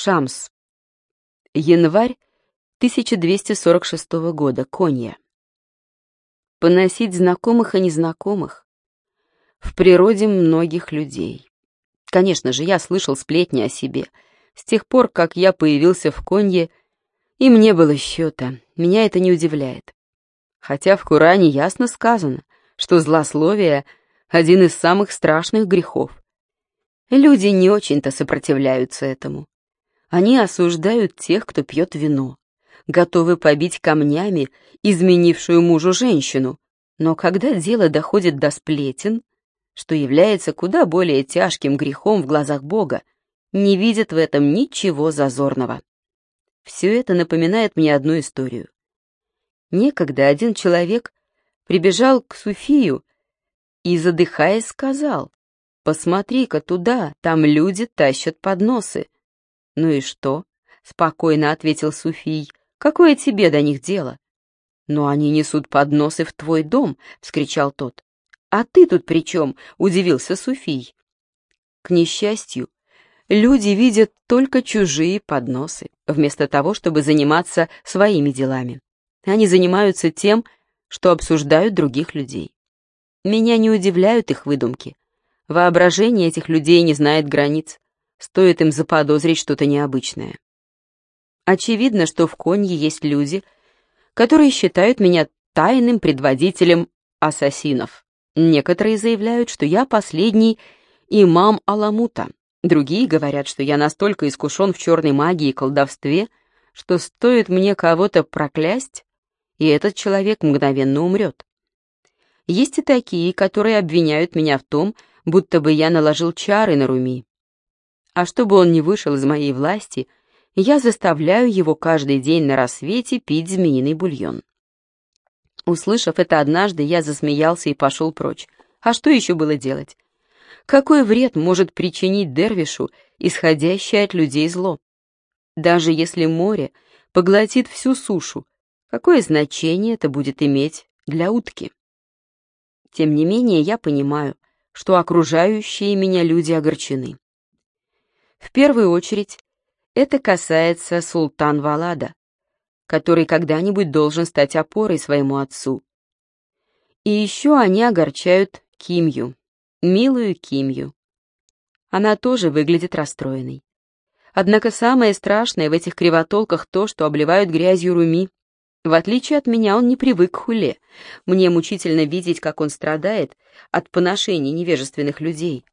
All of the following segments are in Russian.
Шамс. Январь 1246 года. Конья. Поносить знакомых и незнакомых. В природе многих людей. Конечно же, я слышал сплетни о себе. С тех пор, как я появился в Конье, и мне было счета. Меня это не удивляет. Хотя в Коране ясно сказано, что злословие — один из самых страшных грехов. Люди не очень-то сопротивляются этому. Они осуждают тех, кто пьет вино, готовы побить камнями изменившую мужу женщину, но когда дело доходит до сплетен, что является куда более тяжким грехом в глазах Бога, не видят в этом ничего зазорного. Все это напоминает мне одну историю. Некогда один человек прибежал к Суфию и, задыхаясь, сказал, «Посмотри-ка туда, там люди тащат подносы». «Ну и что?» — спокойно ответил Суфий. «Какое тебе до них дело?» «Но они несут подносы в твой дом», — вскричал тот. «А ты тут при чем?» — удивился Суфий. К несчастью, люди видят только чужие подносы, вместо того, чтобы заниматься своими делами. Они занимаются тем, что обсуждают других людей. Меня не удивляют их выдумки. Воображение этих людей не знает границ. Стоит им заподозрить что-то необычное. Очевидно, что в Конье есть люди, которые считают меня тайным предводителем ассасинов. Некоторые заявляют, что я последний имам Аламута. Другие говорят, что я настолько искушен в черной магии и колдовстве, что стоит мне кого-то проклясть, и этот человек мгновенно умрет. Есть и такие, которые обвиняют меня в том, будто бы я наложил чары на Руми. А чтобы он не вышел из моей власти, я заставляю его каждый день на рассвете пить змеиный бульон. Услышав это однажды, я засмеялся и пошел прочь. А что еще было делать? Какой вред может причинить Дервишу исходящее от людей зло? Даже если море поглотит всю сушу, Какое значение это будет иметь для утки? Тем не менее, я понимаю, что окружающие меня люди огорчены. В первую очередь, это касается султан Валада, который когда-нибудь должен стать опорой своему отцу. И еще они огорчают Кимью, милую Кимью. Она тоже выглядит расстроенной. Однако самое страшное в этих кривотолках то, что обливают грязью Руми, в отличие от меня, он не привык к хуле. Мне мучительно видеть, как он страдает от поношений невежественных людей.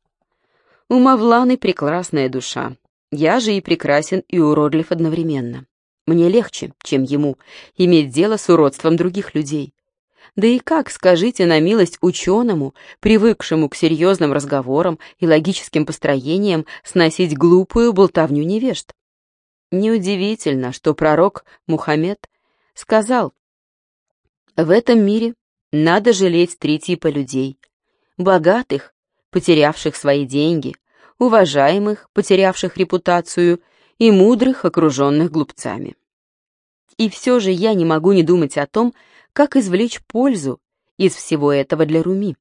У Мавланы прекрасная душа. Я же и прекрасен, и уродлив одновременно. Мне легче, чем ему, иметь дело с уродством других людей. Да и как, скажите на милость ученому, привыкшему к серьезным разговорам и логическим построениям, сносить глупую болтовню невежд? Неудивительно, что пророк Мухаммед сказал, «В этом мире надо жалеть три типа людей. Богатых, потерявших свои деньги, уважаемых, потерявших репутацию, и мудрых, окруженных глупцами. И все же я не могу не думать о том, как извлечь пользу из всего этого для Руми.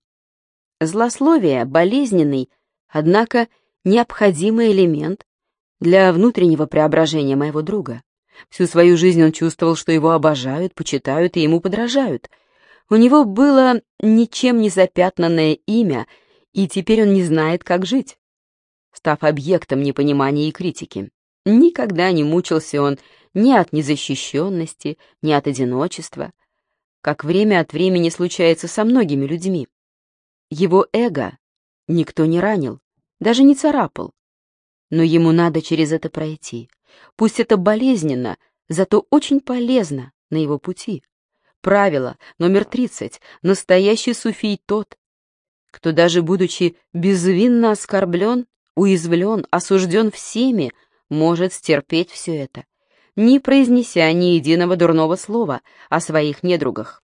Злословие — болезненный, однако необходимый элемент для внутреннего преображения моего друга. Всю свою жизнь он чувствовал, что его обожают, почитают и ему подражают. У него было ничем не запятнанное имя, и теперь он не знает, как жить. Став объектом непонимания и критики, никогда не мучился он ни от незащищенности, ни от одиночества, как время от времени случается со многими людьми. Его эго никто не ранил, даже не царапал. Но ему надо через это пройти. Пусть это болезненно, зато очень полезно на его пути. Правило номер 30. Настоящий суфий тот, кто даже будучи безвинно оскорблен, уязвлен, осужден всеми, может стерпеть все это, не произнеся ни единого дурного слова о своих недругах.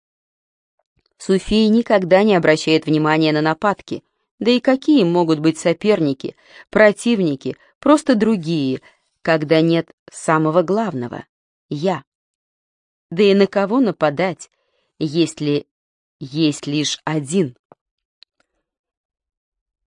Суфий никогда не обращает внимания на нападки, да и какие могут быть соперники, противники, просто другие, когда нет самого главного — я. Да и на кого нападать, если есть лишь один